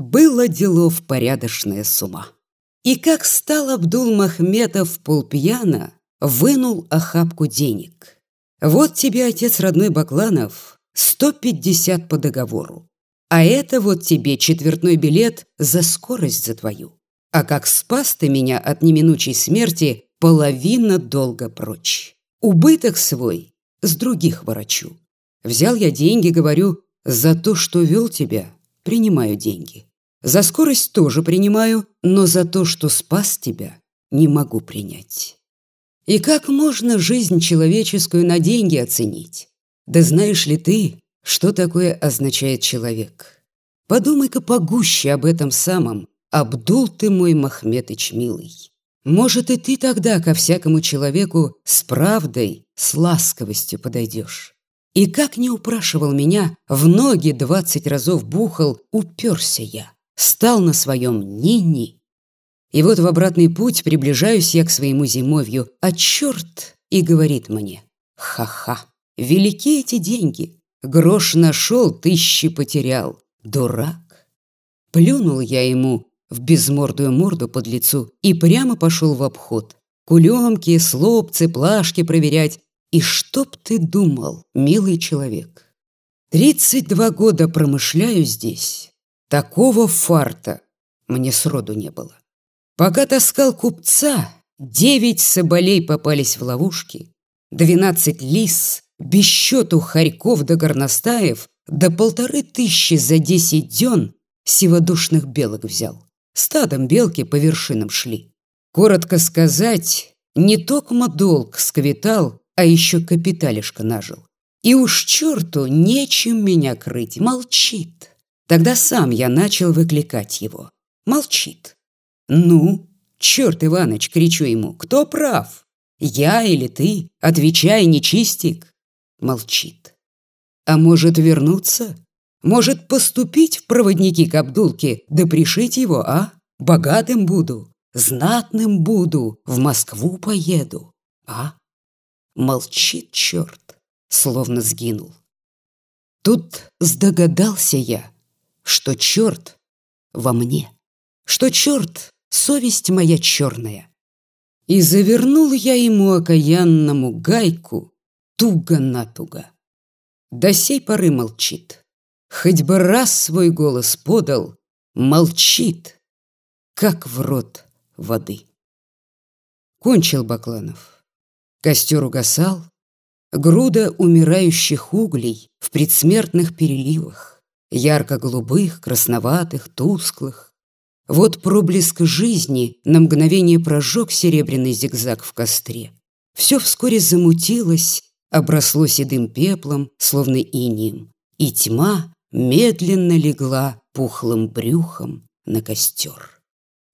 было делов порядочное с ума. И как стал Абдул Махметов полпьяна, вынул охапку денег. Вот тебе, отец родной Бакланов, 150 по договору. А это вот тебе четвертной билет за скорость за твою. А как спас ты меня от неминучей смерти, половина долга прочь. Убыток свой с других ворочу. Взял я деньги, говорю, за то, что вел тебя, принимаю деньги. За скорость тоже принимаю, но за то, что спас тебя, не могу принять. И как можно жизнь человеческую на деньги оценить? Да знаешь ли ты, что такое означает человек? Подумай-ка погуще об этом самом, Абдул ты мой Махметыч милый. Может, и ты тогда ко всякому человеку с правдой, с ласковостью подойдешь. И как не упрашивал меня, в ноги двадцать разов бухал, уперся я, стал на своем ни-ни. И вот в обратный путь приближаюсь я к своему зимовью, а черт и говорит мне, ха-ха, велики эти деньги, грош нашел, тысячи потерял, дурак. Плюнул я ему в безмордую морду под лицу и прямо пошел в обход. Кулемки, слопцы, плашки проверять, и чтоб ты думал, милый человек, тридцать два года промышляю здесь. Такого фарта мне сроду не было. Пока таскал купца, девять соболей попались в ловушки, двенадцать лис, без счету хорьков до горностаев, до полторы тысячи за десять дён сиводушных белок взял. Стадом белки по вершинам шли. Коротко сказать, не токмо долг сквитал, а еще капиталишка нажил. И уж черту нечем меня крыть, молчит. Тогда сам я начал выкликать его. Молчит. «Ну, черт, Иваныч!» — кричу ему. «Кто прав? Я или ты? Отвечай, нечистик!» Молчит. «А может вернуться? Может поступить в проводники к Абдулке, да пришить его, а? Богатым буду, знатным буду, в Москву поеду, а?» Молчит черт, словно сгинул. Тут сдогадался я, что черт во мне, что черт совесть моя черная. И завернул я ему окаянному гайку туго-натуго. До сей поры молчит. Хоть бы раз свой голос подал, молчит, как в рот воды. Кончил Бакланов. Костер угасал, груда умирающих углей в предсмертных переливах, ярко-голубых, красноватых, тусклых. Вот проблеск жизни на мгновение прожег серебряный зигзаг в костре. Все вскоре замутилось, обросло седым пеплом, словно инием, и тьма медленно легла пухлым брюхом на костер.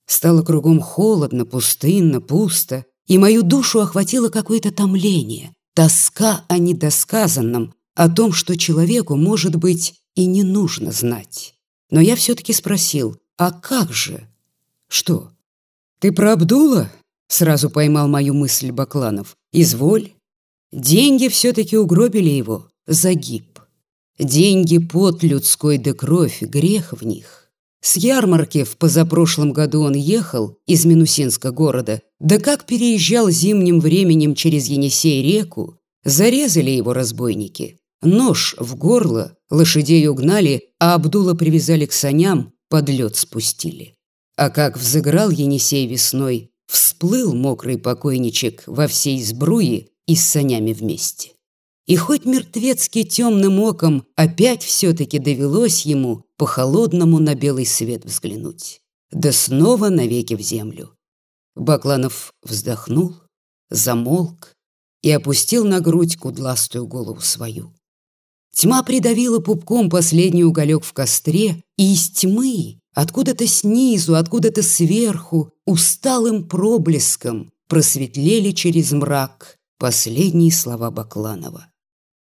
Стало кругом холодно, пустынно, пусто, и мою душу охватило какое-то томление, тоска о недосказанном, о том, что человеку, может быть, и не нужно знать. Но я все-таки спросил, а как же? Что? Ты про Абдула? Сразу поймал мою мысль Бакланов. Изволь. Деньги все-таки угробили его. Загиб. Деньги под людской да кровь, грех в них. С ярмарки в позапрошлом году он ехал из Минусинска города, да как переезжал зимним временем через Енисей реку, зарезали его разбойники. Нож в горло, лошадей угнали, а Абдула привязали к саням, под лед спустили. А как взыграл Енисей весной, всплыл мокрый покойничек во всей сбруе и с санями вместе. И хоть мертвецки темным оком опять все-таки довелось ему по-холодному на белый свет взглянуть, да снова навеки в землю. Бакланов вздохнул, замолк и опустил на грудь кудластую голову свою. Тьма придавила пупком последний уголек в костре, и из тьмы, откуда-то снизу, откуда-то сверху, усталым проблеском просветлели через мрак последние слова Бакланова.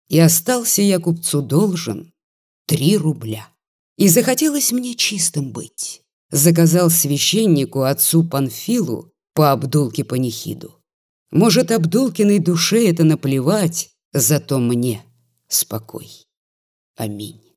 И остался я купцу должен три рубля. И захотелось мне чистым быть. Заказал священнику отцу Панфилу по Абдулке Панихиду. Может, Абдулкиной душе это наплевать, зато мне спокой. Аминь.